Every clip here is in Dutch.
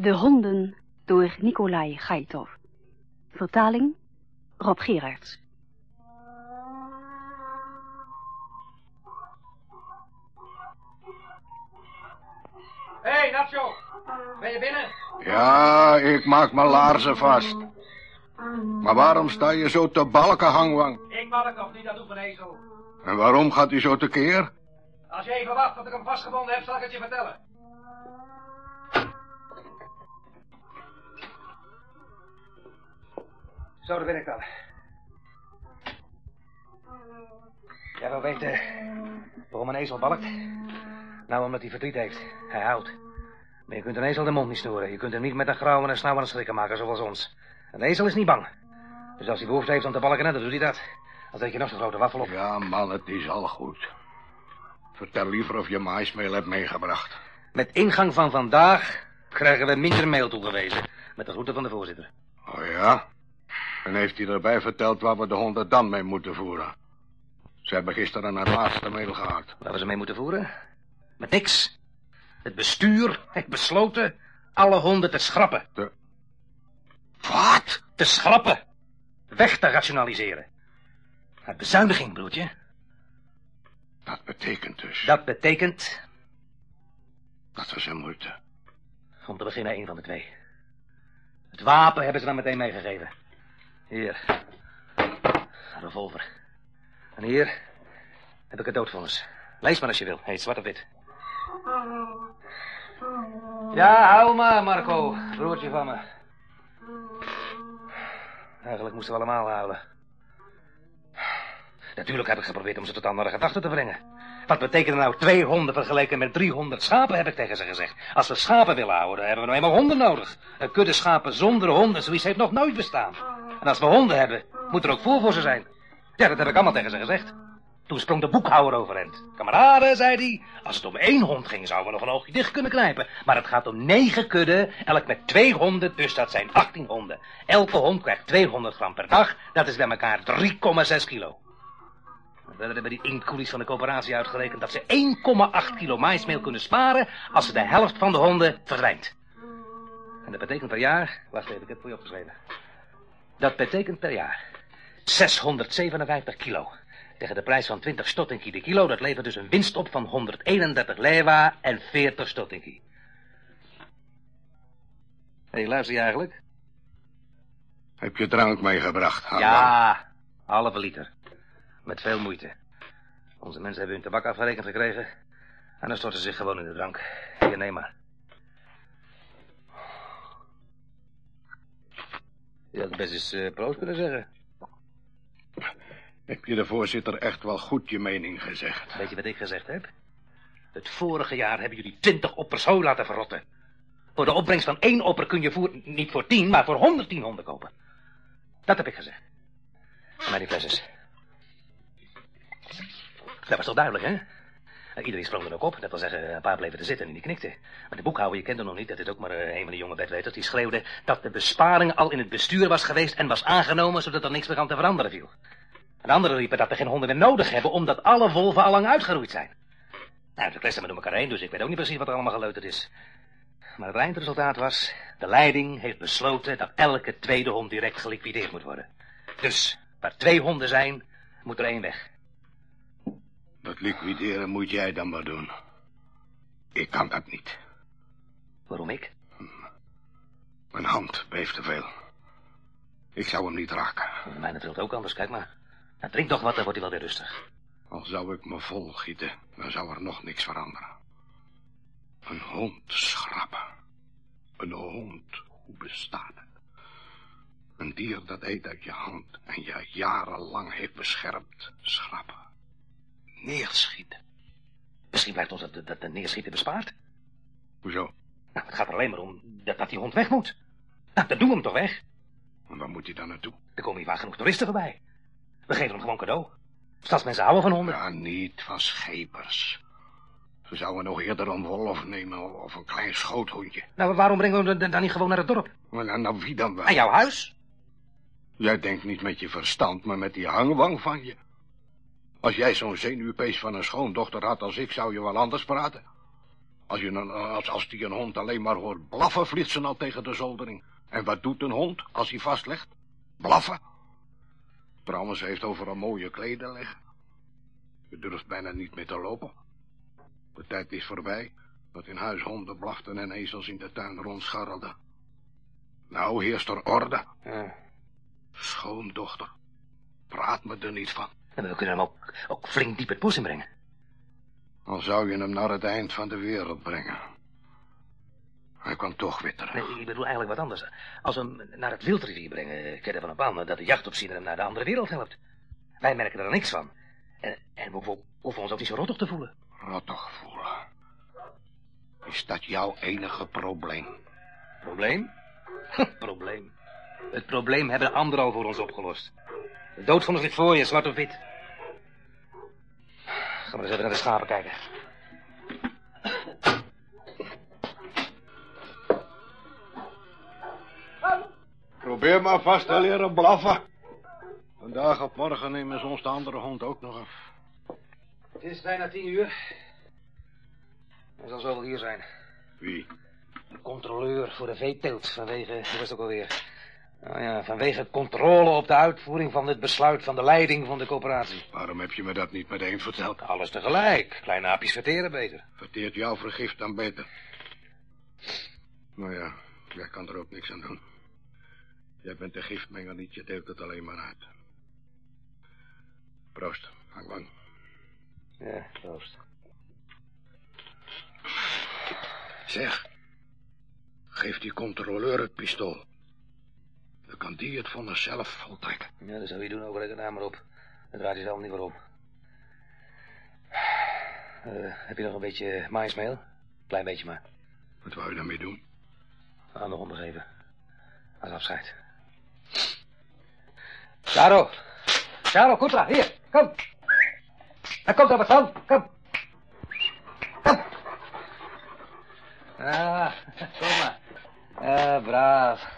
De honden door Nikolai Gaitov. Vertaling Rob Gerards. Hé, hey, Nacho. Ben je binnen? Ja, ik maak mijn laarzen vast. Maar waarom sta je zo te balken, hangwang? Ik mag het nog niet, dat doet mijn ezel. En waarom gaat u zo tekeer? Als je even wacht tot ik hem vastgebonden heb, zal ik het je vertellen. Zo, daar ben ik dan. Jij wil weten waarom een ezel balkt? Nou, omdat hij verdriet heeft. Hij houdt. Maar je kunt een ezel de mond niet storen. Je kunt hem niet met een grauw en een snauw het schrikken maken, zoals ons. Een ezel is niet bang. Dus als hij behoefte heeft om te balken, dan doet hij dat. Als dat je nog zo'n grote waffel op. Ja, man, het is al goed. Vertel liever of je maismeel hebt meegebracht. Met ingang van vandaag krijgen we minder mail toegewezen. Met de groeten van de voorzitter. Oh ja? En heeft hij erbij verteld waar we de honden dan mee moeten voeren? Ze hebben gisteren een laatste mail gehad. Waar we ze mee moeten voeren? Met niks. Het bestuur heeft besloten alle honden te schrappen. De... Wat? Te schrappen. Weg te rationaliseren. Een bezuiniging, broertje. Dat betekent dus... Dat betekent... Dat we ze moeten. Om te beginnen één van de twee. Het wapen hebben ze dan meteen meegegeven. Hier. Een revolver. En hier heb ik het doodvonnis. Lees maar als je wil. Heet zwart op wit. Ja, hou maar, Marco. Broertje van me. Eigenlijk moesten we allemaal huilen. Natuurlijk heb ik geprobeerd om ze tot andere gedachten te brengen. Wat betekent nou twee honden vergeleken met 300 schapen, heb ik tegen ze gezegd. Als we schapen willen houden, hebben we nou eenmaal honden nodig. Een kudde schapen zonder honden, zoiets heeft nog nooit bestaan. En als we honden hebben, moet er ook voer voor ze zijn. Ja, dat heb ik allemaal tegen ze gezegd. Toen sprong de boekhouder overend. Kameraden, zei hij, als het om één hond ging, zouden we nog een oogje dicht kunnen knijpen. Maar het gaat om negen kudden, elk met twee honden, dus dat zijn 18 honden. Elke hond krijgt 200 gram per dag, dat is bij elkaar 3,6 kilo. Verder hebben die inktkoelies van de coöperatie uitgerekend dat ze 1,8 kilo maismeel kunnen sparen als ze de helft van de honden verdwijnt. En dat betekent per jaar, wacht even, ik heb het voor je opgeschreven. Dat betekent per jaar 657 kilo. Tegen de prijs van 20 stottinki de kilo, dat levert dus een winst op van 131 lewa en 40 stottinki. Hé, hey, luister je eigenlijk? Heb je drank meegebracht, Harman? Ja, halve liter. Met veel moeite. Onze mensen hebben hun tabak afgerekend gekregen. En dan storten ze zich gewoon in de drank. Hier, neem maar. Je had best eens uh, proost kunnen zeggen. Heb je de voorzitter echt wel goed je mening gezegd? Weet je wat ik gezegd heb? Het vorige jaar hebben jullie twintig oppers hooi laten verrotten. Voor de opbrengst van één opper kun je voer, niet voor tien, maar voor 110 honden kopen. Dat heb ik gezegd. Maar die flesjes. Dat was toch duidelijk, hè? Iedereen sprong er ook op. Dat wil zeggen, een paar bleven te zitten en die knikten. Maar de boekhouder, je kende nog niet, dat is ook maar een van de jonge bedweters, die schreeuwde dat de besparing al in het bestuur was geweest en was aangenomen, zodat er niks meer aan te veranderen viel. En anderen riepen dat er geen honden meer nodig hebben, omdat alle wolven al lang uitgeroeid zijn. Nou, de klesten met elkaar heen, dus ik weet ook niet precies wat er allemaal geleuterd is. Maar het eindresultaat was, de leiding heeft besloten dat elke tweede hond direct geliquideerd moet worden. Dus, waar twee honden zijn, moet er één weg. Dat liquideren moet jij dan maar doen. Ik kan dat niet. Waarom ik? Mijn hand beeft te veel. Ik zou hem niet raken. Mij natuurlijk ook anders, kijk maar. Nou, drink toch wat, dan wordt hij wel weer rustig. Al zou ik me volgieten, dan zou er nog niks veranderen. Een hond schrappen. Een hond, hoe bestaat het? Een dier dat eet uit je hand en je jarenlang heeft beschermd, schrappen. Neerschieten. Misschien blijft ons dat, dat, dat neerschieten bespaard. Hoezo? Nou, het gaat er alleen maar om dat, dat die hond weg moet. Nou, dan doen we hem toch weg. En waar moet hij dan naartoe? Er komen hier vaak genoeg toeristen voorbij. We geven hem gewoon cadeau. Stadsmensen houden van honden. Ja, niet van schepers. Ze zouden nog eerder een wolf nemen of een klein schoothondje. Nou, waarom brengen we hem dan niet gewoon naar het dorp? Maar nou, nou wie dan wel? Aan jouw huis? Jij denkt niet met je verstand, maar met die hangwang van je. Als jij zo'n zenuwpees van een schoondochter had als ik, zou je wel anders praten. Als, je een, als, als die een hond alleen maar hoort blaffen, vliegt ze al tegen de zoldering. En wat doet een hond als hij vastlegt? Blaffen. Trouwens, heeft overal mooie kleden liggen. Je durft bijna niet meer te lopen. De tijd is voorbij dat in huis honden blaften en ezels in de tuin rondscharrelden. Nou heerst er orde. Ja. Schoondochter, praat me er niet van. En we kunnen hem ook, ook flink diep het bos inbrengen. Al zou je hem naar het eind van de wereld brengen. Hij kwam toch weer terug. Nee, ik bedoel eigenlijk wat anders. Als we hem naar het wildrivier brengen, kennen we ervan aan dat de jachtopziener hem naar de andere wereld helpt. Wij merken er niks van. En, en we hoeven- ons ook niet zo rottig te voelen. Rottig voelen. Is dat jouw enige probleem? Probleem? probleem. Het probleem hebben anderen al voor ons opgelost. De doodvonnis ligt voor je, zwart op wit. Maar eens even naar de schapen kijken. Probeer maar vast te leren blaffen. Vandaag op morgen nemen ze ons de andere hond ook nog af. Het is bijna tien uur. Er zal zo wel hier zijn. Wie? De controleur voor de veeteelt vanwege, hoe was het ook alweer? Nou ja, vanwege controle op de uitvoering van het besluit van de leiding van de coöperatie. Waarom heb je me dat niet meteen verteld? Alles tegelijk. Kleine aapjes verteren beter. Verteert jouw vergif dan beter? Nou ja, jij kan er ook niks aan doen. Jij bent de giftmenger niet, je deelt het alleen maar uit. Proost, hang lang. Ja, proost. Zeg, geef die controleur het pistool. Dan kan die het vonnis zelf voltrekken. Ja, dat zou je doen, reken daar maar op. Dat draait je zelf niet voor op. Eh, heb je nog een beetje maïsmeel? Klein beetje maar. Wat wou je daarmee doen? Aan de honden geven. Als afscheid. Charo! Charo, Kutra, hier, kom! Hij komt op het van, kom! Kom! Ah, kom maar. Ah, braaf.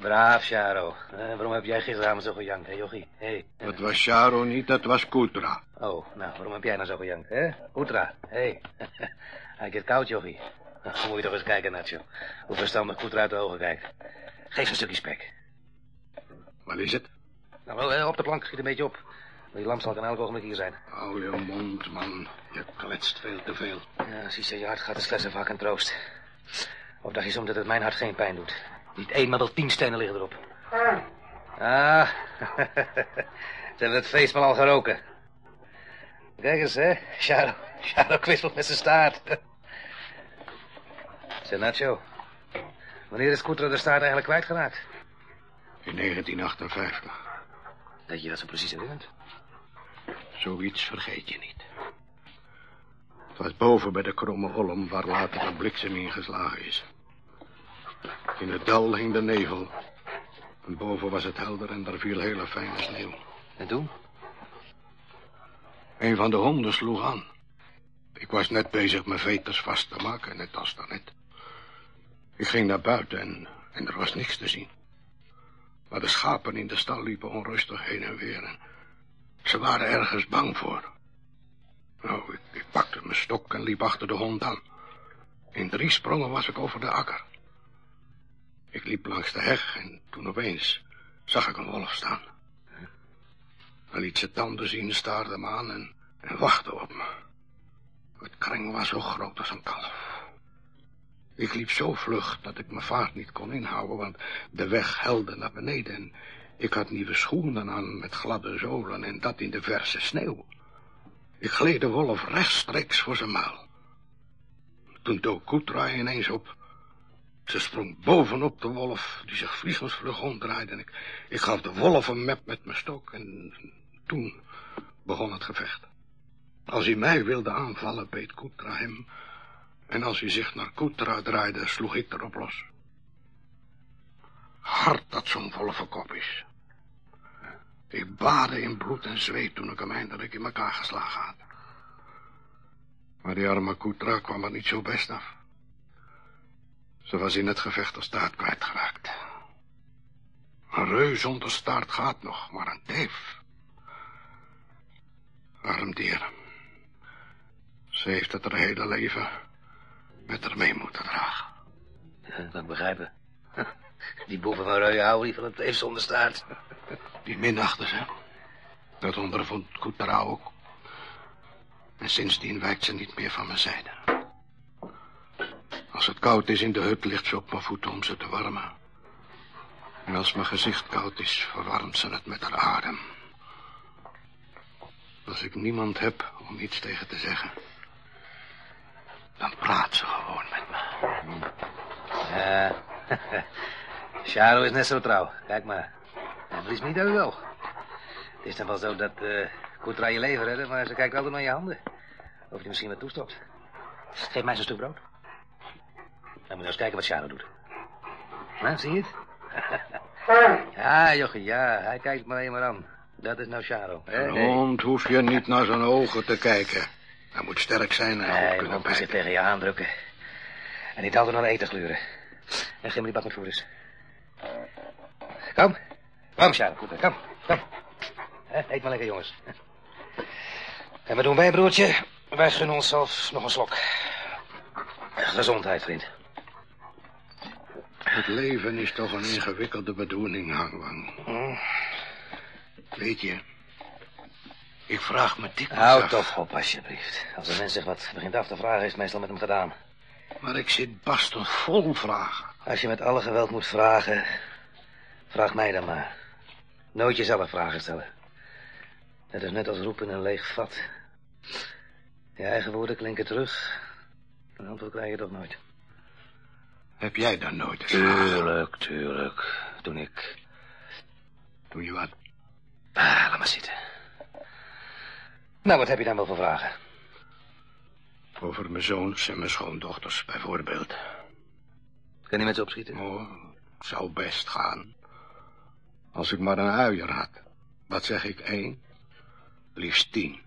Braaf, Charo. Eh, waarom heb jij gisteravond zo gejankt, hè, jochie? Hey. Dat was Charo niet, dat was Kutra. Oh, nou, waarom heb jij nou zo gejankt, hè? Kutra, hé. Hey. Hij het koud, jochie. Dan moet je toch eens kijken, Nacho. Hoe verstandig Kutra uit de ogen kijkt. Geef een stukje spek. Wat is het? Nou, wel, eh, op de plank, schiet een beetje op. Die lamp zal kan elk ogenblik hier zijn. Hou je mond, man. Je kletst veel te veel. Ja, als iets in je hart gaat, is vaak een troost. Of dacht je soms dat het mijn hart geen pijn doet? Niet één, maar wel tien stenen liggen erop. Ah, ze hebben het feest maar al geroken. Kijk eens, hè. Shadow, Shadow kwispelt met zijn staart. Zeg, Nacho. Wanneer is Koetra de staart eigenlijk kwijtgeraakt? In 1958. Dat je dat zo precies herinnert. Zoiets vergeet je niet. Het was boven bij de kromme olm waar later de bliksem ingeslagen is. In het dal hing de nevel. En boven was het helder en daar viel hele fijne sneeuw. En toen? Een van de honden sloeg aan. Ik was net bezig mijn veters vast te maken, net als daarnet. Ik ging naar buiten en, en er was niks te zien. Maar de schapen in de stal liepen onrustig heen en weer. En ze waren ergens bang voor. Nou, ik, ik pakte mijn stok en liep achter de hond aan. In drie sprongen was ik over de akker. Ik liep langs de heg en toen opeens zag ik een wolf staan. Hij liet zijn tanden zien, staarde me aan en, wachtte op me. Het kring was zo groot als een kalf. Ik liep zo vlug dat ik mijn vaart niet kon inhouden, want de weg helde naar beneden en ik had nieuwe schoenen aan met gladde zolen en dat in de verse sneeuw. Ik gleed de wolf rechtstreeks voor zijn muil. Toen dook Kutra ineens op. Ze sprong bovenop de wolf, die zich vliegensvlug omdraaide. En ik, ik gaf de wolf een mep met mijn stok en toen begon het gevecht. Als hij mij wilde aanvallen, beet Kutra hem. En als hij zich naar Kutra draaide, sloeg ik erop los. Hard dat zo'n wolvenkop is. Ik baadde in bloed en zweet toen ik hem eindelijk in elkaar geslagen had. Maar die arme Kutra kwam er niet zo best af. Ze was in het gevecht als staart kwijtgeraakt. Een reus zonder staart gaat nog, maar een teef. Arm dier. Ze heeft het haar hele leven met haar mee moeten dragen. Ja, dat kan ik begrijpen. Die boeven van Reuyen houden van het even zonder staart. Die minachten ze. Dat ondervond Koetera ook. En sindsdien wijkt ze niet meer van mijn zijde. Als het koud is in de hut, ligt ze op mijn voeten om ze te warmen. En als mijn gezicht koud is, verwarmt ze het met haar adem. Als ik niemand heb om iets tegen te zeggen, dan praat ze gewoon met me. Ja, Charo is net zo trouw. Kijk maar. En me niet uit oog. Het is dan wel zo dat uh, Koetra je leven redden, maar ze kijkt altijd naar je handen. Of je misschien wat toestopt. Geef mij zo'n stuk brood. Dan moet je eens kijken wat Charo doet. Nou, zie je het? ja, jochie, ja. Hij kijkt maar eenmaal aan. Dat is nou? Een hond hoef je niet naar zijn ogen te kijken. Hij moet sterk zijn en Nee, ook je kunnen moet zich tegen je aandrukken. En niet altijd naar eten gluren. En geef me die bak met voeders. Kom. Kom, Charles. Goed, kom. Kom. Eet maar lekker, jongens. En wat doen wij, broertje? Wij gunnen onszelf nog een slok. Gezondheid, vriend. Het leven is toch een ingewikkelde bedoeling, Hangwang. Hm. Weet je, ik vraag me dikwijls Houd af, toch op, alsjeblieft. Als een mens zich wat begint af te vragen, is het meestal met hem gedaan. maar ik zit barstend vol vragen. Als je met alle geweld moet vragen, vraag mij dan maar. Nooit jezelf vragen stellen. Het is net als roepen in een leeg vat. Je eigen woorden klinken terug. Een antwoord krijg je toch nooit. Heb jij dan nooit eens? Tuurlijk, tuurlijk. Toen ik... Doe je wat? Ah, laat maar zitten. Nou, wat heb je dan wel voor vragen? Over mijn zoons en mijn schoondochters, bijvoorbeeld. Kan je met ze opschieten? Oh, zou best gaan. Als ik maar een uier had. Wat zeg ik, één? Liefst tien.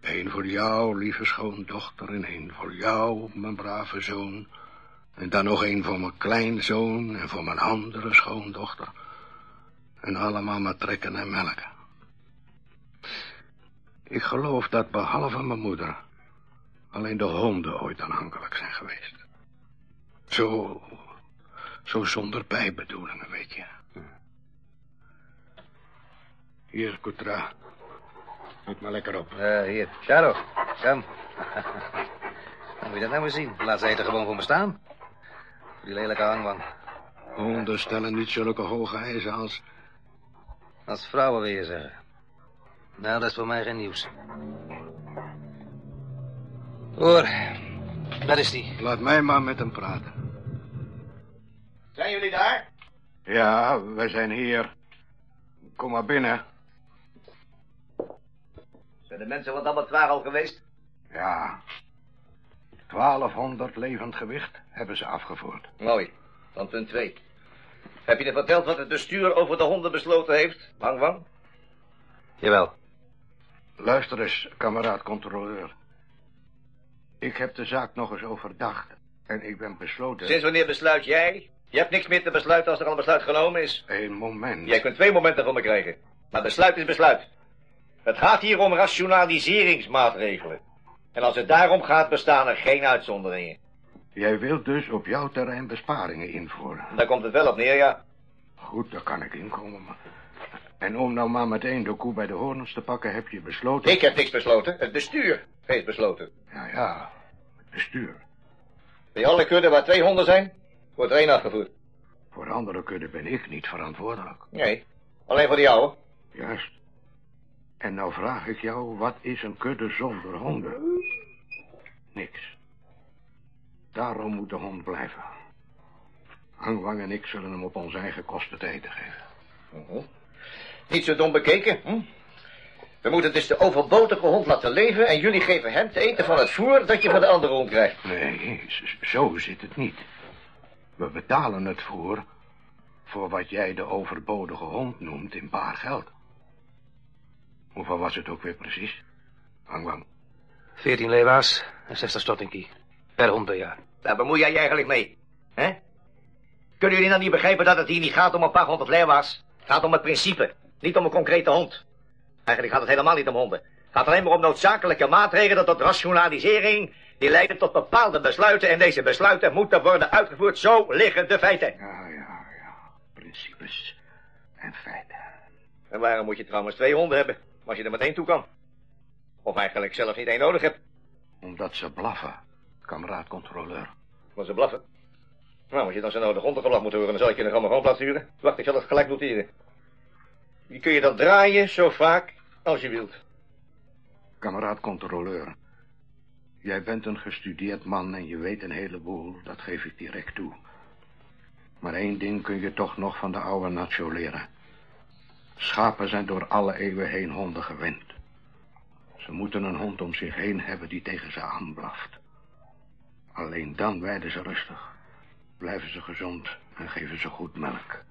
Eén voor jou, lieve schoondochter, en één voor jou, mijn brave zoon. En dan nog één voor mijn kleinzoon en voor mijn andere schoondochter. En allemaal maar trekken en melken. Ik geloof dat behalve mijn moeder... alleen de honden ooit aanhankelijk zijn geweest. Zo zo zonder bijbedoelingen, weet je. Hier, Kutra. Eet maar lekker op. Eh, hier. Charo, kom. Dan moet je dat nou eens zien. Laat ze eten gewoon voor me staan. Die lelijke hangwang. Honden stellen niet zulke hoge eisen als... Als vrouwen weer zeggen. Nou, dat is voor mij geen nieuws. Hoor, dat is die. Laat mij maar met hem praten. Zijn jullie daar? Ja, wij zijn hier. Kom maar binnen. Zijn de mensen wat allemaal zwaar al geweest? Ja. 1200 levend gewicht hebben ze afgevoerd. Mooi. Dan punt 2. Heb je er verteld wat het bestuur over de honden besloten heeft, Wang Wang? Jawel. Luister eens, kameraad controleur. Ik heb de zaak nog eens overdacht. En ik ben besloten... Sinds wanneer besluit jij? Je hebt niks meer te besluiten als er al een besluit genomen is. Een moment. Jij kunt twee momenten van me krijgen. Maar besluit is besluit. Het gaat hier om rationaliseringsmaatregelen. En als het daarom gaat, bestaan er geen uitzonderingen. Jij wilt dus op jouw terrein besparingen invoeren. Daar komt het wel op neer, ja. Goed, daar kan ik inkomen. Maar... En om nou maar meteen de koe bij de horens te pakken, heb je besloten... Ik heb niks besloten. Het bestuur heeft besloten. Ja, ja, het bestuur. Bij alle kudden waar twee honden zijn, wordt er één afgevoerd. Voor andere kudden ben ik niet verantwoordelijk. Nee, alleen voor die ouwe. Juist. En nou vraag ik jou, wat is een kudde zonder honden? Niks. Daarom moet de hond blijven. Hangwang en ik zullen hem op onze eigen kosten te eten geven. Mhm. Niet zo dom bekeken, hm? We moeten dus de overbodige hond laten leven en jullie geven hem te eten van het voer dat je van de andere hond krijgt. Nee, zo zit het niet. We betalen het voor... voor wat jij de overbodige hond noemt in baar geld. Hoeveel was het ook weer precies? Hangwang. 14 leeuwa's en 60 stottinkie. Per hond per jaar. Daar bemoei jij je eigenlijk mee, hè? Kunnen jullie nou niet begrijpen dat het hier niet gaat om een paar honderd leeuwa's? Het gaat om het principe, niet om een concrete hond. Eigenlijk gaat het helemaal niet om honden. Het gaat alleen maar om noodzakelijke maatregelen tot rationalisering Die leiden tot bepaalde besluiten en deze besluiten moeten worden uitgevoerd. Zo liggen de feiten. Ja, ja, ja. Principes en feiten. En waarom moet je trouwens twee honden hebben, als je er met één toe kan? Of eigenlijk zelf niet één nodig hebt, Omdat ze blaffen, kameraad controleur. maar ze blaffen. Nou, als je dan zo nodig hondengelach moet horen, dan zal ik je nog allemaal plaats sturen. Wacht, ik zal het gelijk noteren. Die kun je dan draaien zo vaak als je wilt. Kameraad controleur. Jij bent een gestudeerd man en je weet een heleboel, dat geef ik direct toe. Maar één ding kun je toch nog van de oude nacho leren. Schapen zijn door alle eeuwen heen honden gewend. Ze moeten een hond om zich heen hebben die tegen ze aanblaft. Alleen dan wijden ze rustig, blijven ze gezond en geven ze goed melk.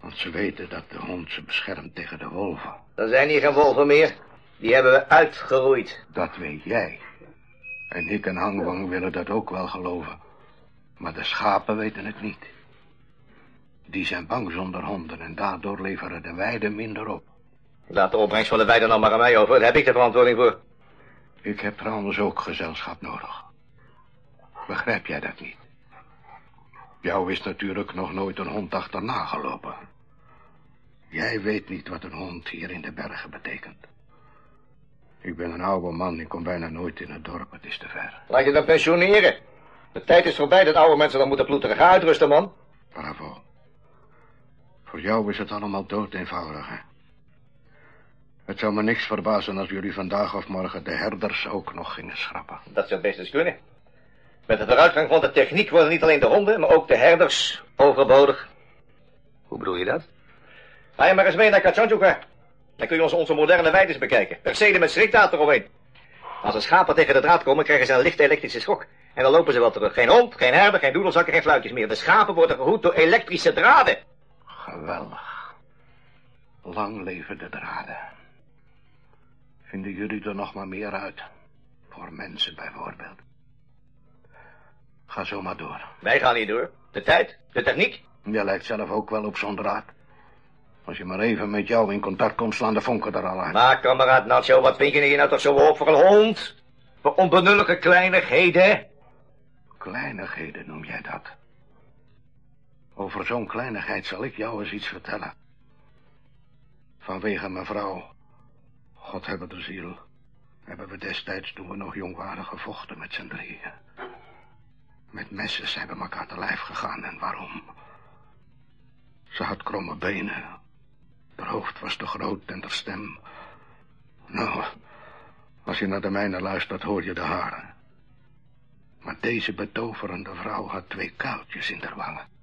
Want ze weten dat de hond ze beschermt tegen de wolven. Er zijn hier geen wolven meer. Die hebben we uitgeroeid. Dat weet jij. En ik en Hangwang willen dat ook wel geloven. Maar de schapen weten het niet. Die zijn bang zonder honden en daardoor leveren de weiden minder op. Laat de opbrengst van de weide dan maar aan mij over. Daar heb ik de verantwoording voor. Ik heb trouwens ook gezelschap nodig. Begrijp jij dat niet? Jou is natuurlijk nog nooit een hond achterna gelopen. Jij weet niet wat een hond hier in de bergen betekent. Ik ben een oude man, ik kom bijna nooit in het dorp, het is te ver. Laat je dan pensioneren. De tijd is voorbij dat oude mensen dan moeten ploeteren. Ga uitrusten, man. Bravo. Voor jou is het allemaal dood eenvoudig, hè? Het zou me niks verbazen als jullie vandaag of morgen de herders ook nog gingen schrappen. Dat zou best eens kunnen. Met de vooruitgang van de techniek worden niet alleen de honden, maar ook de herders overbodig. Hoe bedoel je dat? Ga je maar eens mee naar Kachanjuka. Dan kun je onze, onze moderne weides bekijken. Percelen met schrikdaad eromheen. Als de schapen tegen de draad komen, krijgen ze een lichte elektrische schok. En dan lopen ze wel terug. Geen hond, geen herder, geen doedelzakken, geen fluitjes meer. De schapen worden gehoed door elektrische draden. Geweldig. Lang leven de draden. Vinden jullie er nog maar meer uit? Voor mensen bijvoorbeeld. Ga zo maar door. Wij gaan niet door. De tijd, de techniek. Je lijkt zelf ook wel op zo'n draad. Als je maar even met jou in contact komt, slaan de vonken er al uit. Maar, kameraad Nacho, wat pink je nou toch zo op voor een hond? Voor onbenullige kleinigheden. Kleinigheden noem jij dat. Over zo'n kleinigheid zal ik jou eens iets vertellen. Vanwege mevrouw, God hebben de ziel, hebben we destijds toen we nog jong waren gevochten met z'n drieën. Met messen zijn we elkaar te lijf gegaan en waarom? Ze had kromme benen. Haar hoofd was te groot en haar stem... Nou, als je naar de mijne luistert hoor je de haren. Maar deze betoverende vrouw had twee kuiltjes in haar wangen.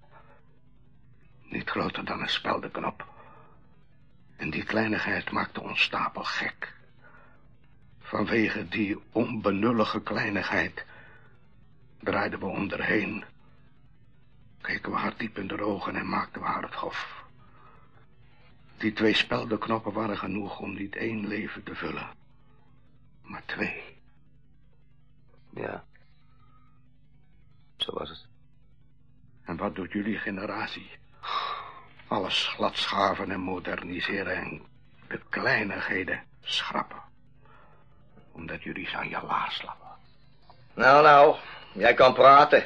Niet groter dan een speldenknop. En die kleinigheid maakte ons stapel gek. Vanwege die onbenullige kleinigheid draaiden we om haar heen. Keken we haar diep in de ogen en maakten we haar het hof. Die twee speldenknoppen waren genoeg om niet één leven te vullen, maar twee. Ja. Zo was het. En wat doet jullie generatie? Alles gladschaven en moderniseren en de kleinigheden schrappen. Omdat jullie ze aan je laars slappen. Nou, nou, jij kan praten.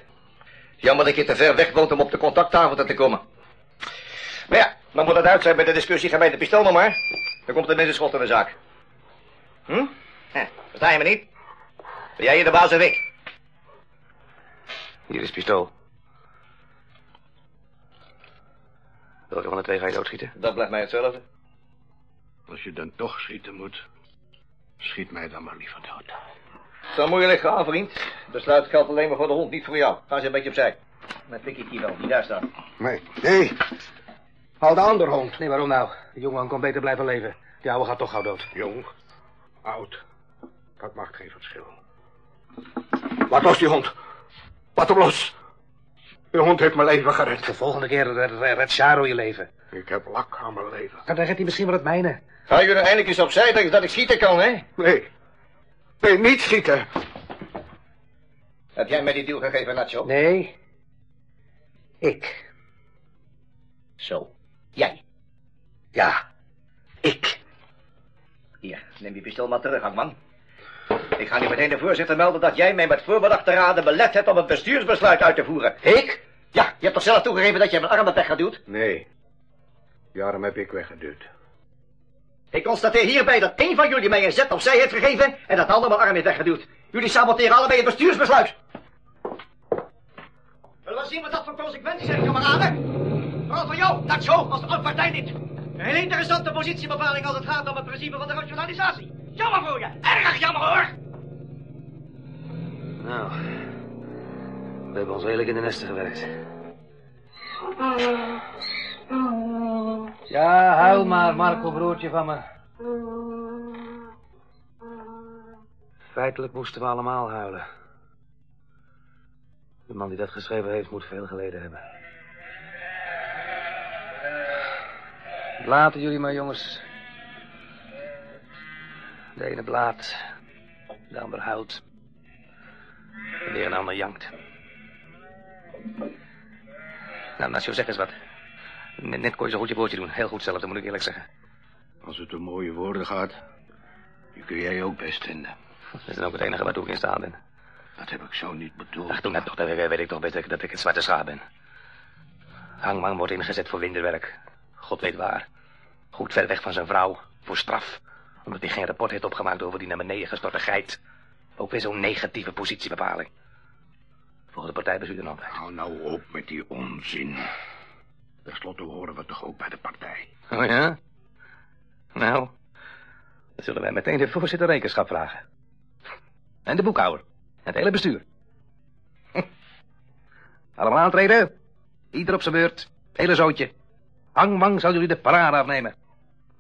Jammer dat je te ver weg woont om op de contacttafel te komen. Maar ja, dan moet het uit zijn bij de discussie. Ga bij de pistool nog maar. Dan komt er mensen schot in de zaak. Hm? Ja, versta je me niet? Ben jij hier de baas of ik? Hier is het pistool. Welke van de twee ga je doodschieten? Dat blijft mij hetzelfde. Als je dan toch schieten moet, schiet mij dan maar liever dood. Zo moeilijk gaan, vriend. Besluit geldt alleen maar voor de hond, niet voor jou. Ga eens een beetje opzij. Met Vicky hier wel, die daar staat. Nee, nee. Hou de andere hond. Nee, waarom nou? De jongen kan beter blijven leven. Die ouwe gaat toch gauw dood. Jong, oud, dat maakt geen verschil. Laat los die hond. Laat hem los. De hond heeft mijn leven gered. De volgende keer redt red Charo je leven. Ik heb lak aan mijn leven. En dan redt hij misschien wel het mijne. Ga je er eindelijk eens opzij, denk dat ik schieten kan, hè? Nee. Nee, niet schieten. Heb jij mij die deal gegeven, Nacho? Nee. Ik. Zo. Jij. Ja. Ik. Hier, neem je pistool maar terug, Hakman. Ik ga nu meteen de voorzitter melden dat jij mij met voorbedachte raden belet hebt om het bestuursbesluit uit te voeren. Ik? Ja, je hebt toch zelf toegegeven dat je mijn arm hebt weggeduwd? Nee. Die arm heb ik weggeduwd. Ik constateer hierbij dat één van jullie mij een zet opzij heeft gegeven en dat de ander mijn arm heeft weggeduwd. Jullie saboteren allebei het bestuursbesluit. We zien wat dat voor consequenties heeft, kameraden? Vooral voor jou, dat zo, als de partij niet. Een heel interessante positiebepaling als het gaat om het principe van de rationalisatie. Jammer voor je, erg jammer hoor. Nou, we hebben ons redelijk in de nesten gewerkt. Ja, huil maar, Marco, broertje van me. Feitelijk moesten we allemaal huilen. De man die dat geschreven heeft, moet veel geleden hebben. Laten jullie maar, jongens. De ene blaad, de ander huilt. Weer een ander jankt. Nou, Nacho, zeg eens wat. Net, kon je zo goed je woordje doen. Heel goed zelf, dat moet ik eerlijk zeggen. Als het om mooie woorden gaat, die kun jij ook best vinden. Dat is dan ook het enige waartoe ik in staat ben. Dat heb ik zo niet bedoeld. Ach, toen net toch, dat weet ik toch best dat ik- dat het zwarte schaap ben. Hangman wordt ingezet voor winterwerk. God weet waar. Goed ver weg van zijn vrouw. Voor straf. Omdat hij geen rapport heeft opgemaakt over die naar beneden gestorte geit. Ook weer zo'n negatieve positiebepaling. Volgens de partijbestuur dan. Hou nou op met die onzin. Ten slotte horen we toch ook bij de partij. Oh ja? Nou, dan zullen wij meteen de voorzitter rekenschap vragen. En de boekhouder. En het hele bestuur. Hm. Allemaal aantreden. Ieder op zijn beurt. Hele zootje. Hangwang zal jullie de parade afnemen.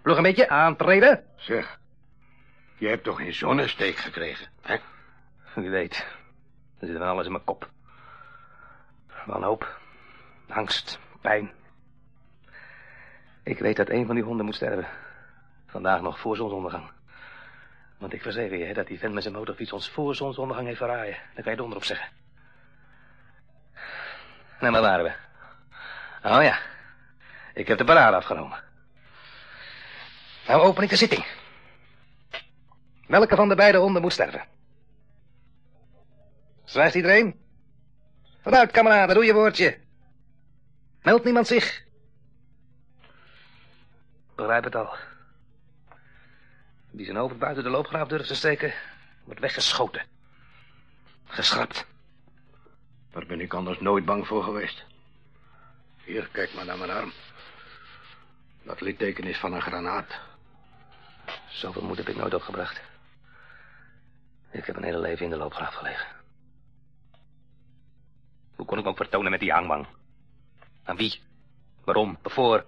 Vlug een beetje aantreden. Zeg, je hebt toch geen zonnesteek gekregen, hè? Wie weet. Er zit van alles in mijn kop. Wanhoop. Angst. Pijn. Ik weet dat een van die honden moet sterven. Vandaag nog voor zonsondergang. Want ik verzeker je hè, dat die vent met zijn motorfiets ons voor zonsondergang heeft verraaien. Daar kan je donder op zeggen. Nou, waar waren we? Oh ja. Ik heb de parade afgenomen. Nou open ik de zitting. Welke van de beide honden moet sterven? Zwijgt iedereen? Vooruit, kameraden, doe je woordje. Meldt niemand zich? Begrijp het al. Wie zijn hoofd buiten de loopgraaf durft te steken, wordt weggeschoten. Geschrapt. Daar ben ik anders nooit bang voor geweest. Hier, kijk maar naar mijn arm. Dat litteken is van een granaat. Zoveel moed heb ik nooit opgebracht. Ik heb een hele leven in de loopgraaf gelegen. Hoe kon ik ook vertonen met die hangwang? Aan wie? Waarom? Waarvoor?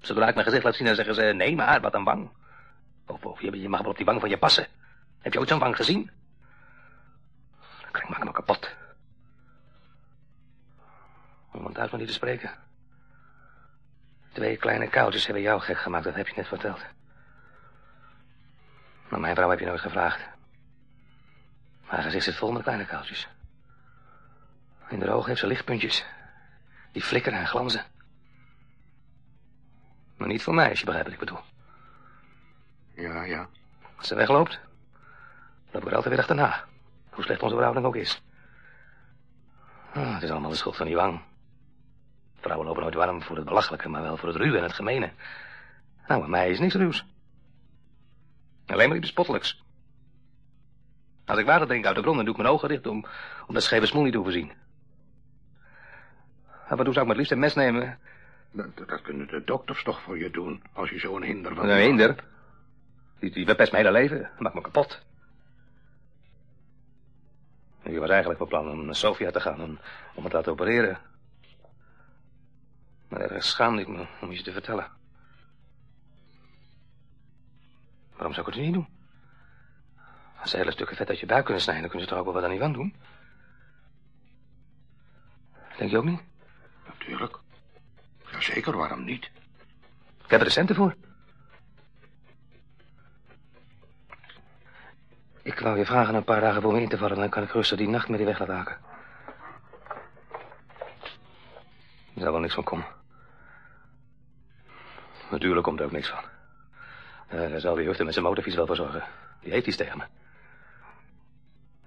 Zodra ik mijn gezicht laat zien, dan zeggen ze... Nee, maar wat een wang. Of, of je, mag wel op die wang van je passen. Heb je ooit zo'n wang gezien? Ik maak me kapot. Om thuis maar niet te spreken. Twee kleine kuiltjes hebben jou gek gemaakt, dat heb je net verteld. Maar mijn vrouw heb je nooit gevraagd. Haar gezicht zit vol met kleine kuiltjes. In de ogen heeft ze lichtpuntjes. Die flikkeren en glanzen. Maar niet voor mij, als je begrijpt wat ik bedoel. Ja, ja. Als ze wegloopt, loop ik er altijd weer achterna. Hoe slecht onze verhouding ook is. Ah, het is allemaal de schuld van die wang. Vrouwen lopen nooit warm voor het belachelijke, maar wel voor het ruwe en het gemene. Nou, bij mij is niks ruws. Alleen maar iets bespottelijks. Als ik water drink uit de bron, dan doe ik mijn ogen dicht om, om dat scheve smoel niet te hoeven zien. En wat zou ik met liefst een mes nemen? Dat, dat kunnen de dokters toch voor je doen, als je zo'n hinder van... Een hinder. Die, die verpest mijn hele leven. Maakt me kapot. Je was eigenlijk van plan om naar Sofia te gaan om, om het te laten opereren. Maar ergens schaamde ik me om je ze te vertellen. Waarom zou ik het niet doen? Als ze hele stukken vet uit je buik kunnen snijden, dan kunnen ze toch ook wel wat aan die wang doen? Denk je ook niet? Natuurlijk. Jazeker, waarom niet? Ik heb er de centen voor. Ik wou je vragen een paar dagen voor me in te vallen... dan kan ik rustig die nacht met die weg laten haken. Er zal wel niks van komen. Natuurlijk komt er ook niks van. Eh, daar zal die Hufte met zijn motorfiets wel voor zorgen. Die heeft iets tegen me.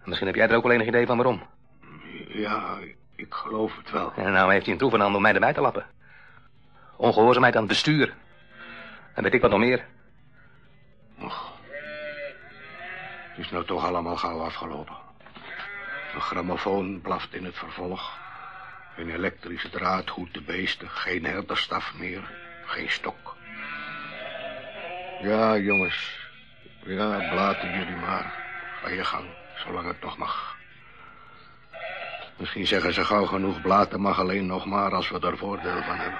Misschien heb jij er ook wel enig idee van waarom. Ja, ik geloof het wel. En nou heeft hij een troef aan om mij erbij te lappen. Ongehoorzaamheid aan het bestuur. En weet ik wat nog meer. Och. Het is nou toch allemaal gauw afgelopen. Een grammofoon blaft in het vervolg. Een elektrische draad hoedt de beesten. Geen herderstaf meer. Geen stok. Ja, jongens. Ja, blaten jullie maar. Ga je gang, zolang het nog mag. Misschien zeggen ze gauw genoeg, blaten mag alleen nog maar als we er voordeel van hebben.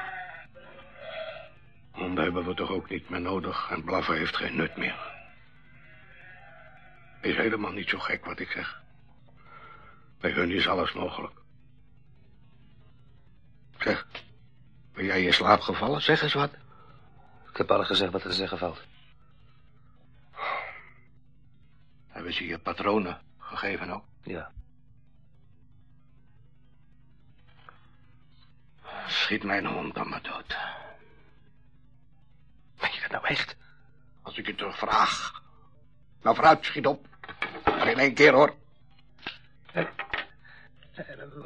Honden hebben we toch ook niet meer nodig en blaffen heeft geen nut meer. Is helemaal niet zo gek wat ik zeg. Bij hun is alles mogelijk. Zeg, ben jij in slaap gevallen? Zeg eens wat. Ik heb alles gezegd wat er te zeggen valt. Hebben ze je patronen gegeven ook? Ja. Schiet mijn hond dan maar dood. Meen je dat nou echt? Als ik je terug vraag. Nou, vooruit, schiet op. Maar in één keer, hoor. Eh,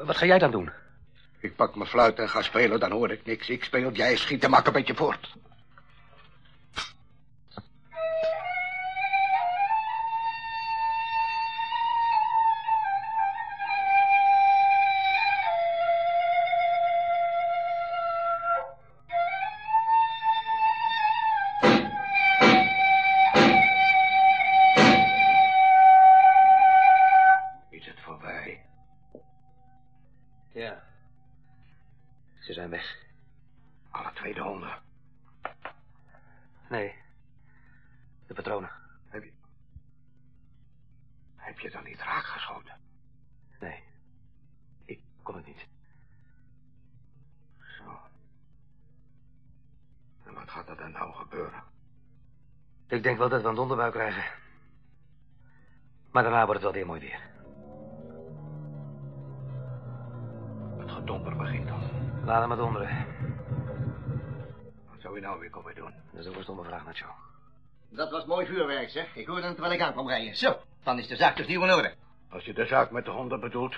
Wat ga jij dan doen? Ik pak mijn fluit en ga spelen, dan hoor ik niks. Ik speel, jij schiet en maak een beetje voort. Ja. Ze zijn weg. Alle twee de honden. Nee. De patronen. Heb je... Heb je dan niet raak geschoten? Nee. Ik kon het niet. Zo. En wat gaat er dan nou gebeuren? Ik denk wel dat we een donderbui krijgen. Maar daarna wordt het wel weer mooi weer. Gedonder begint dan. Laat hem maar donderen. Wat zou je nou weer komen doen? Dat is ook een stomme vraag, Nacho. Dat was mooi vuurwerk, zeg. Ik hoorde het terwijl ik aankwam rijden. Zo, dan is de zaak dus nieuw in orde. Als je de zaak met de honden bedoelt,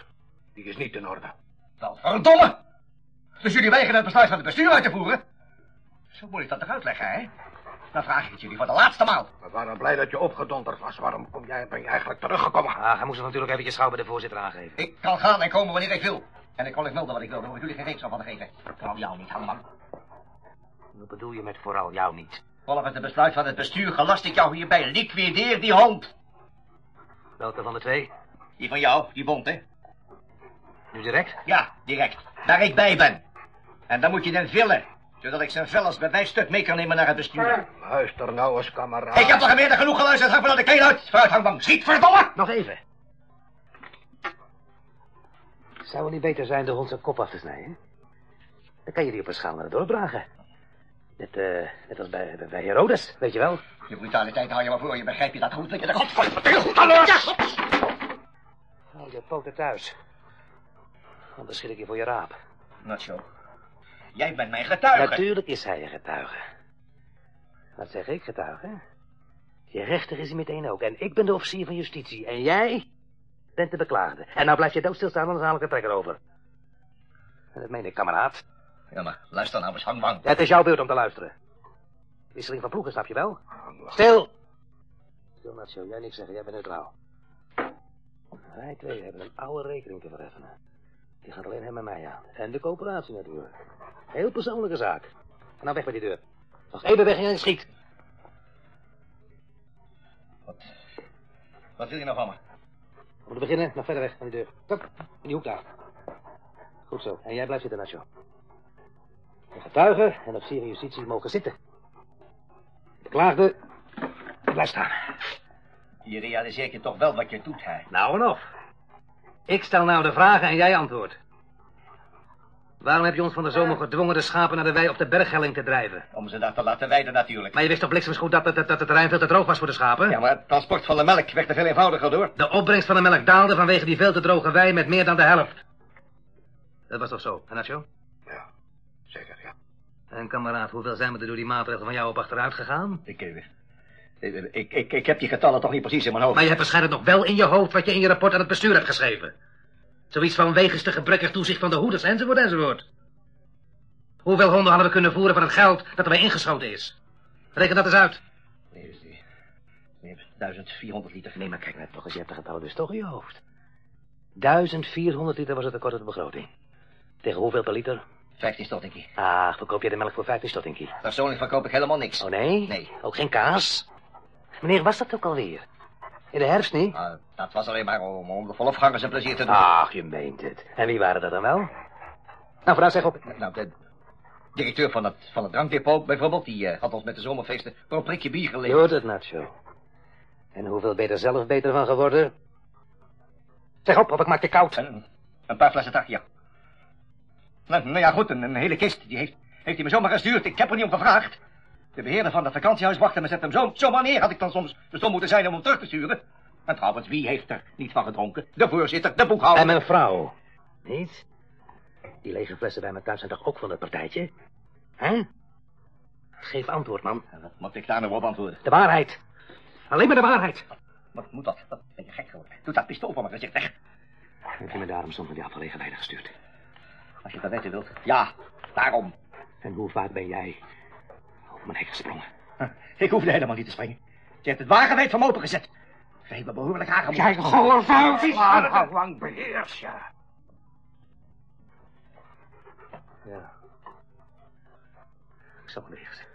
die is niet in orde. Wel, verdomme! Dus jullie weigeren het besluit van het bestuur uit te voeren? Zo moet ik dat toch uitleggen, hè? Dan vraag ik het jullie voor de laatste maal. We waren blij dat je opgedonderd was. Waarom kom jij, ben je eigenlijk teruggekomen? Ah, hij moest het natuurlijk eventjes gauw bij de voorzitter aangeven. Ik kan gaan en komen wanneer ik wil. En ik kon ik melden wat ik wil. Daar hoef ik jullie geen rekenschap van te geven. Vooral jou niet, Hanneman. Wat bedoel je met vooral jou niet? Volgens het besluit van het bestuur gelast ik jou hierbij. Liquideer die hond. Welke van de twee? Die van jou, die bond, hè? Nu direct? Ja, direct. Waar ik bij ben. En dan moet je den villen. Zodat ik zijn vel als bewijsstuk mee kan nemen naar het bestuur. Luister nou eens, kameraad. Ik heb toch meer dan genoeg geluisterd. Hang van de keel uit. Vooruit, hangbank. Schiet, verdomme! Nog even. Zou het niet beter zijn de hond zijn kop af te snijden? Dan kan je die op een schaal naar het dorp dragen. Net, eh, net als bij, bij- Herodes, weet je wel. Je brutaliteit hou je maar voor. Je begrijpt je dat goed. Dat je de god Hou je poten thuis. Anders schiet ik je voor je raap. Nacho. Jij bent mijn getuige. Natuurlijk is hij een getuige. Wat zeg ik, getuige? Je rechter is hij meteen ook. En ik ben de officier van justitie. En jij bent de beklaagde. En nou blijf je doodstil staan, anders haal ik de trekker over. En dat meen ik, kameraad. Ja, maar luister nou eens, hangbank. Het is jouw beurt om te luisteren. Wisseling van ploegen, snap je wel? Stil! Stil, Nacho. Jij niks zeggen. Jij bent neutraal. Wij twee hebben een oude rekening te vereffenen. Die gaat alleen hem en mij aan. En de coöperatie natuurlijk. Heel persoonlijke zaak. En nou weg bij die deur. Nog even weg en schiet. Wat wil je nou van me? We moeten beginnen. Nog verder weg van die deur. Kom, in die hoek daar. Goed zo. En jij blijft zitten, Nacho. De getuigen en officier van justitie mogen zitten. De beklaagde blijft staan. Je realiseert je toch wel wat je doet, hè? Nou en of. Ik stel nou de vragen en jij antwoordt. Waarom heb je ons van de zomer gedwongen de schapen naar de wei op de berghelling te drijven? Om ze daar te laten weiden natuurlijk. Maar je wist toch bliksemsgoed dat het, dat het terrein veel te droog was voor de schapen? Ja, maar het transport van de melk werd er veel eenvoudiger door. De opbrengst van de melk daalde vanwege die veel te droge wei met meer dan de helft. Dat was toch zo, Nacho? Ja, zeker, ja. En kameraad, hoeveel zijn we er door die maatregelen van jou op achteruit gegaan? Ik, eh, Ik, ik, ik, ik heb die getallen toch niet precies in mijn hoofd. Maar je hebt waarschijnlijk nog wel in je hoofd wat je in je rapport aan het bestuur hebt geschreven. Zoiets van wegens de gebrekkig toezicht van de hoeders, enzovoort, enzovoort. Hoeveel honden hadden we kunnen voeren van het geld dat erbij ingeschoten is? Reken dat eens uit. Nee, dus die... Nee, 1400 liter. Nee, maar kijk net toch eens, je hebt de getallen dus toch in je hoofd. 1400 liter was het tekort op de begroting. Tegen hoeveel per liter? 15 stottinkie. Ah, verkoop je de melk voor 15 stottinkie. Persoonlijk verkoop ik helemaal niks. Oh, nee? Nee. Ook geen kaas? Wanneer was dat ook alweer? In de herfst niet? Ah, dat was alleen maar om, om de volopgangers een plezier te doen. Ach, je meent het. En wie waren dat dan wel? Nou, vooruit zeg op. Nou, de directeur van het, van het drankdepot bijvoorbeeld, die eh, had ons met de zomerfeesten voor een prikje bier Je geleverd. hoort het, Nacho. En hoeveel ben je er zelf beter van geworden? Zeg op, of ik maak je koud. Een, een paar flessen takja. Nou, nou ja, goed, een, een hele kist. Die heeft, heeft hij me zomaar gestuurd. Ik heb er niet om gevraagd. De beheerder van het vakantiehuis wachtte me zet hem zo, zomaar neer. Had ik dan soms de stom moeten zijn om hem terug te sturen. En trouwens, wie heeft er niet van gedronken? De voorzitter, de boekhouder. En mijn vrouw. Niet? Die lege flessen bij me thuis zijn toch ook van het partijtje? Hè? Geef antwoord, man. En Wat moet ik daar nou op antwoorden? De waarheid. Alleen maar de waarheid. Wat moet dat? Wat ben je gek geworden? Doe dat pistool van mijn gezicht weg. Heb je me daarom soms die afgelegen weiden gestuurd? Als je dat weten wilt. Ja, daarom. En hoe vaak ben jij over mijn hek gesprongen? Huh, Ik hoefde helemaal niet te springen. Je hebt het wagenwijd van me opengezet. Ze heeft me behoorlijk aangemoedigd. Jij golle vuilvis! Hoe lang beheers je? Ja. Ik zal maar eerst.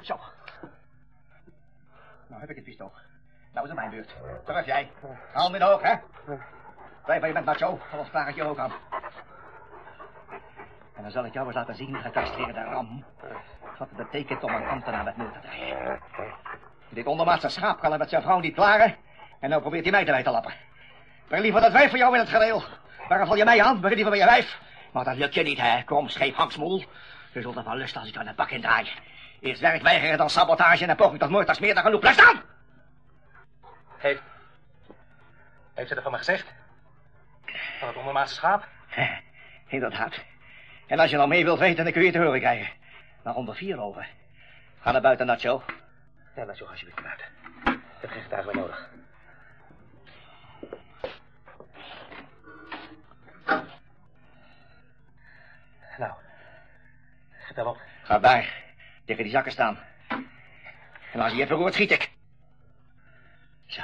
Zo. Nou heb ik het pistool. Nou is het mijn beurt. Terug jij. Haal me in de hoog, hè? Blijf waar je bent, Nacho. Anders vraag ik je ook aan. Dan zal ik jou eens laten zien, gecastreerde ram, wat het betekent om een ambtenaar met nul te dreigen. Dit ondermaatse schaap kan er met zijn vrouw niet klaren. En nou probeert hij mij erbij te lappen. Breng liever dat wijf voor jou in het gereel. Waarom val je mij aan? Begin liever bij je wijf. Maar dat lukt je niet, hè? Kom, scheef hangsmoel. Je zult er wel lust als ik aan de bak in draai. Eerst werk weigeren, dan sabotage en dan poging tot moord als meer dan genoeg. Blijf staan! Heeft... Heeft ze dat van me gezegd? Van het ondermaatse schaap? Inderdaad. En als je nog meer wilt weten, dan kun je het te horen krijgen. Maar onder vier over. Ga naar buiten, Nacho. Ja, zo alsjeblieft naar buiten. Ik heb geen getuige meer nodig. Nou, getel op. Ga daar, tegen die zakken staan. En als je je verroert, schiet ik. Zo.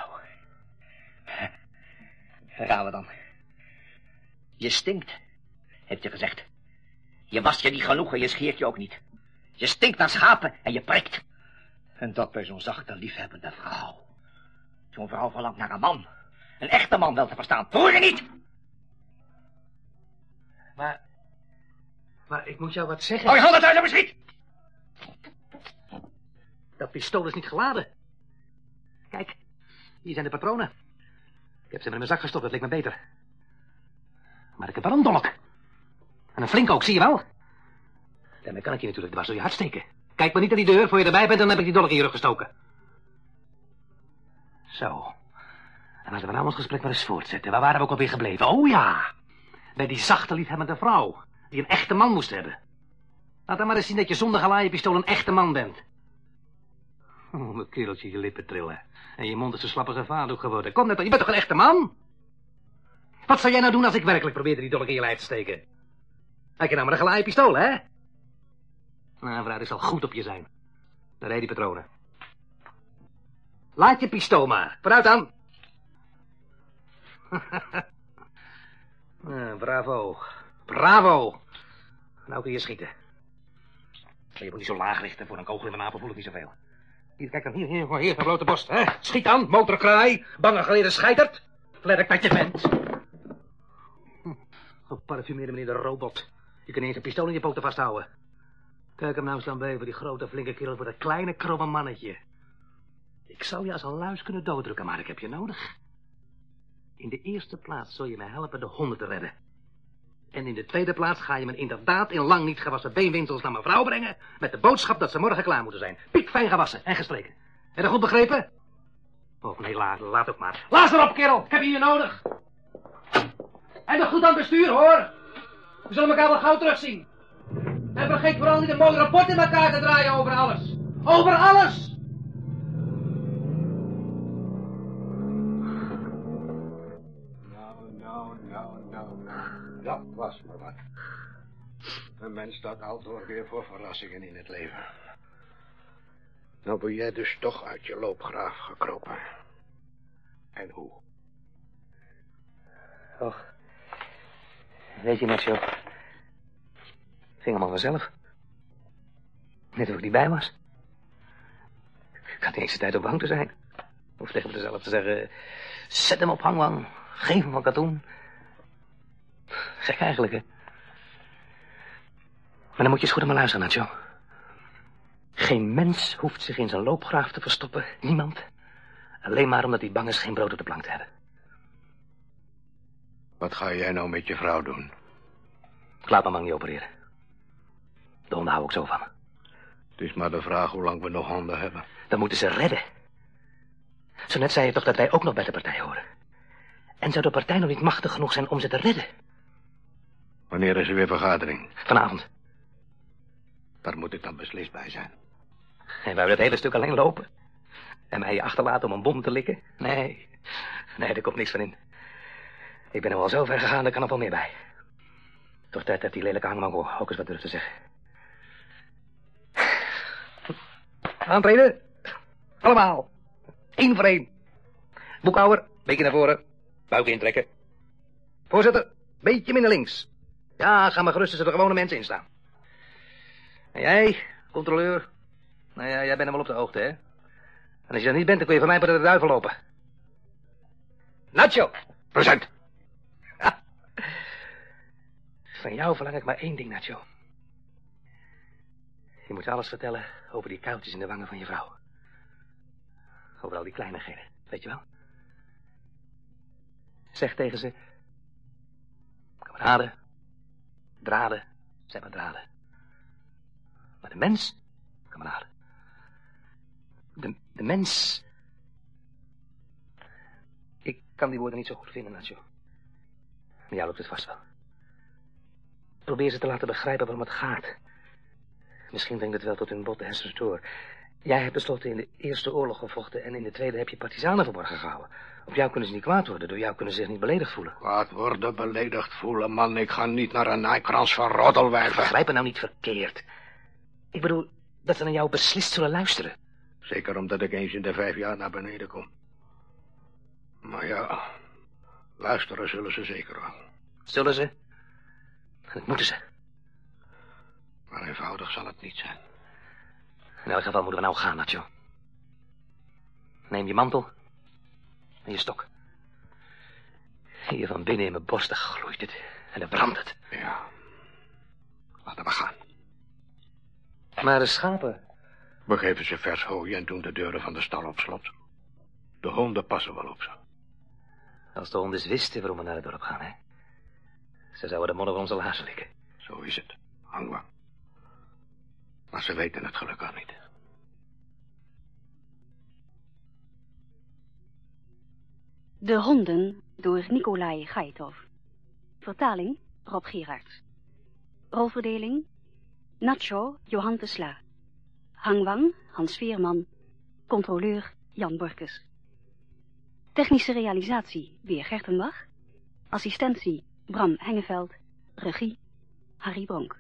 Daar gaan we dan. Je stinkt, heeft je gezegd. Je wast je niet genoeg en je scheert je ook niet. Je stinkt naar schapen en je prikt. En dat bij zo'n zachte, liefhebbende vrouw. Zo'n vrouw verlangt naar een man. Een echte man wel te verstaan. Hoor je niet? Maar... Maar ik moet jou wat zeggen. Hou je handen thuis en beschiet! Dat pistool is niet geladen. Kijk, hier zijn de patronen. Ik heb ze maar in mijn zak gestopt, dat leek me beter. Maar ik heb wel een dolk. En een flink ook, zie je wel? Daarmee kan ik je natuurlijk dwars door je hart steken. Kijk maar niet naar die deur, voor je erbij bent, dan heb ik die dolk in je rug gestoken. Zo. En laten we nou ons gesprek maar eens voortzetten. Waar waren we ook alweer gebleven? Oh ja, bij die zachte liefhebbende vrouw, die een echte man moest hebben. Laat dan maar eens zien dat je zonder galaaien een echte man bent. Oh, mijn kereltje, je lippen trillen. En je mond is zo slap als een geworden. Kom net, je bent toch een echte man? Wat zou jij nou doen als ik werkelijk probeerde die dolk in je lijf te steken? Heb je nou maar een pistool, hè? Nou, vooruit, ik zal goed op je zijn. Daar rijden die patronen. Laat je pistool maar. Vooruit dan. Eh, bravo. Bravo. Nou kun je schieten. Maar je moet niet zo laag richten. Voor een kogel in mijn apel voel ik niet zoveel. Hier, kijk dan. Hier, hier, hier, een blote borst. Hè? Schiet dan, motorkraai. Bange geleden scheitert. Ik met je vent. Geparfumeerde meneer de robot. Je kunt eens een pistool in je poten vasthouden. Kijk hem nou eens dan bij voor die grote flinke kerel voor dat kleine kromme mannetje. Ik zou je als een luis kunnen dooddrukken, maar ik heb je nodig. In de eerste plaats zul je me helpen de honden te redden. En in de tweede plaats ga je me inderdaad in lang niet gewassen beenwinsels naar mijn vrouw brengen... met de boodschap dat ze morgen klaar moeten zijn. Piekfijn gewassen en gestreken. Heb je dat goed begrepen? Oh, nee, laat, laat ook maar. Laat erop, kerel. Ik heb je hier nodig. En nog goed aan bestuur, hoor. We zullen elkaar wel gauw terugzien. En vergeet vooral niet een mooi rapport in elkaar te draaien over alles. Over alles! Nou, nou, nou, nou, nou. Dat was maar wat. Een mens staat altijd weer voor verrassingen in het leven. Nou ben jij dus toch uit je loopgraaf gekropen. En hoe? Och. Weet je, Nacho. Ging allemaal vanzelf. Net of ik niet bij was. Ik had niet eens de tijd om bang te zijn. Of tegen mezelf te zeggen... Zet hem op hangwang. Geef hem wat katoen. Gek eigenlijk, hè? Maar dan moet je eens goed naar me luisteren, Nacho. Geen mens hoeft zich in zijn loopgraaf te verstoppen. Niemand. Alleen maar omdat hij bang is geen brood op de plank te hebben. Wat ga jij nou met je vrouw doen? Ik laat me man niet opereren. Honden hou ik zo van. Het is maar de vraag hoe lang we nog honden hebben. Dan moeten ze redden. Zo net zei je toch dat wij ook nog bij de partij horen. En zou de partij nog niet machtig genoeg zijn om ze te redden? Wanneer is er weer vergadering? Vanavond. Daar moet ik dan beslist bij zijn. En wij dat hele stuk alleen lopen. En mij je achterlaten om een bom te likken? Nee. Nee, daar komt niks van in. Ik ben er wel zo ver gegaan, daar kan er wel meer bij. Toch tijd dat die lelijke hangman ook eens wat durft te zeggen. Aantreden. Allemaal. Eén voor één. Boekhouwer, beetje naar voren. Buik intrekken. Voorzitter, beetje minder links. Ja, ga maar gerust tussen de gewone mensen instaan. En jij, controleur. Nou ja, jij bent wel op de hoogte, hè? En als je dat niet bent, dan kun je van mij bij de duivel lopen. Nacho! Present. Van jou verlang ik maar één ding, Nacho. Je moet alles vertellen over die kuiltjes in de wangen van je vrouw. Over al die kleinigheden, weet je wel? Zeg tegen ze... Kameraden, draden, zijn maar draden. Maar de mens, kameraden... De, de mens... Ik kan die woorden niet zo goed vinden, Nacho. Maar jou lukt het vast wel. Probeer ze te laten begrijpen waarom het gaat. Misschien brengt het wel tot hun botte hersens door. Jij hebt tenslotte in de Eerste Oorlog gevochten... en in de Tweede heb je partisanen verborgen gehouden. Op jou kunnen ze niet kwaad worden. Door jou kunnen ze zich niet beledigd voelen. Wat worden beledigd voelen, man. Ik ga niet naar een naaikrans van roddelwijven. Begrijp me nou niet verkeerd. Ik bedoel, dat ze naar jou beslist zullen luisteren. Zeker omdat ik eens in de vijf jaar naar beneden kom. Maar ja, luisteren zullen ze zeker wel. Zullen ze? Dat moeten ze. Maar eenvoudig zal het niet zijn. In elk geval moeten we nou gaan, Nacho. Neem je mantel en je stok. Hier van binnen in mijn borsten gloeit het en dan brandt het. Ja, laten we gaan. Maar de schapen... We geven ze vers hooi en doen de deuren van de stal op slot. De honden passen wel op ze. Als de honden eens wisten waarom we naar het dorp gaan, hè. Ze zouden de modder van onze laarzen likken. Zo is het. Maar ze weten het gelukkig niet. De honden door Nikolai Gaitov. Vertaling Rob Gerards. Rolverdeling Nacho Johan de Sla. Hangwang Hans Veerman. Controleur Jan Borkes. Technische realisatie Weer Gertenbach. Assistentie Bram Hengeveld. Regie Harry Bronk.